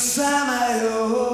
summer.